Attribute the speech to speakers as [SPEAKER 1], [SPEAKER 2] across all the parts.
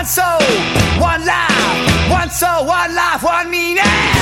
[SPEAKER 1] One soul, one life, one soul, one life, one meaning.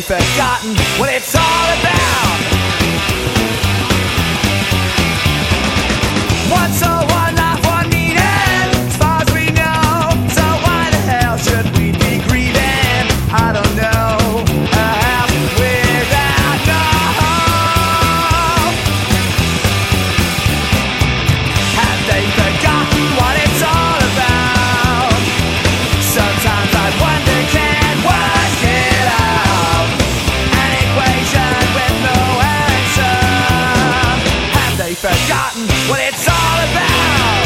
[SPEAKER 1] forgotten what it's all about. what it's all about.